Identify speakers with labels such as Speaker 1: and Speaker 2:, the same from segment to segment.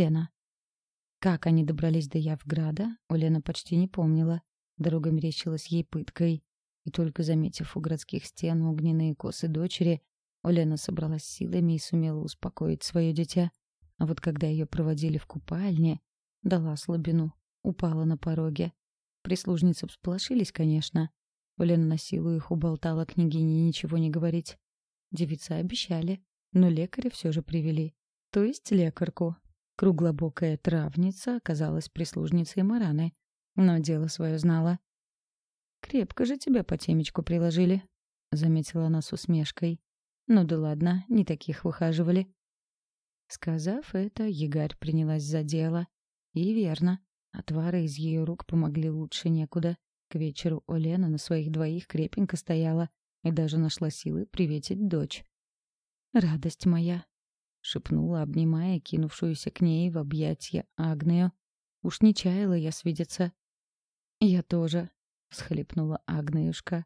Speaker 1: Лена. Как они добрались до Явграда, Олена почти не помнила. Дорога мерещилась ей пыткой. И только заметив у городских стен огненные косы дочери, Олена собралась силами и сумела успокоить свое дитя. А вот когда ее проводили в купальне, дала слабину, упала на пороге. Прислужницы всполошились, конечно. Олена на силу их уболтала княгине ничего не говорить. Девицы обещали, но лекаря все же привели. То есть лекарку. Круглобокая травница оказалась прислужницей Мараны, но дело свое знала. «Крепко же тебя по темечку приложили», — заметила она с усмешкой. «Ну да ладно, не таких выхаживали». Сказав это, Ягарь принялась за дело. И верно, отвары из ее рук помогли лучше некуда. К вечеру Олена на своих двоих крепенько стояла и даже нашла силы приветить дочь. «Радость моя!» — шепнула, обнимая кинувшуюся к ней в объятья Агнею. «Уж не чаяла я свидеться». «Я тоже», — всхлипнула Агнеюшка.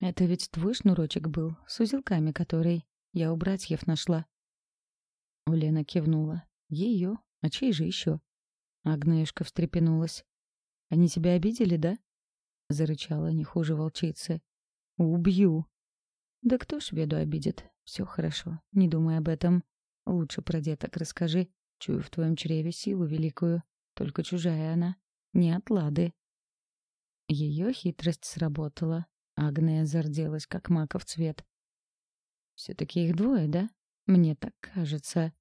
Speaker 1: «Это ведь твой шнурочек был, с узелками который я у братьев нашла». Улена кивнула. «Ее? А чей же еще?» Агнеюшка встрепенулась. «Они тебя обидели, да?» Зарычала не хуже волчицы. «Убью!» «Да кто ж веду обидит? Все хорошо, не думай об этом. Лучше про деток расскажи. Чую в твоем чреве силу великую. Только чужая она, не от лады». Ее хитрость сработала. Агния зарделась, как маков цвет. «Все-таки их двое, да? Мне так кажется».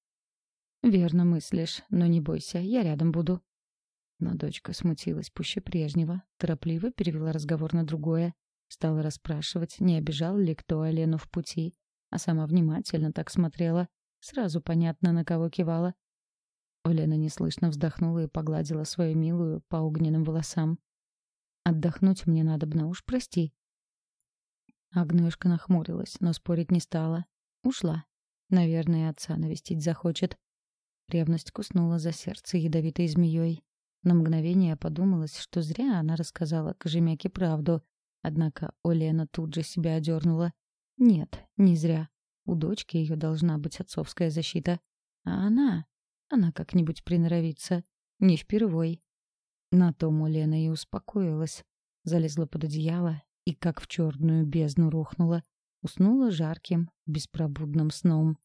Speaker 1: «Верно мыслишь, но не бойся, я рядом буду». Но дочка смутилась пуще прежнего, торопливо перевела разговор на другое, стала расспрашивать, не обижал ли кто Алену в пути, а сама внимательно так смотрела, сразу понятно, на кого кивала. Олена неслышно вздохнула и погладила свою милую по огненным волосам. «Отдохнуть мне надобно, уж прости». Агнешка нахмурилась, но спорить не стала. Ушла. Наверное, отца навестить захочет. Ревность куснула за сердце ядовитой змеей. На мгновение подумалось, что зря она рассказала Кожемяке правду. Однако Олена тут же себя одернула. Нет, не зря. У дочки ее должна быть отцовская защита. А она... Она как-нибудь приноровится. Не впервой. На том Олена и успокоилась. Залезла под одеяло и, как в черную бездну, рухнула. Уснула жарким, беспробудным сном.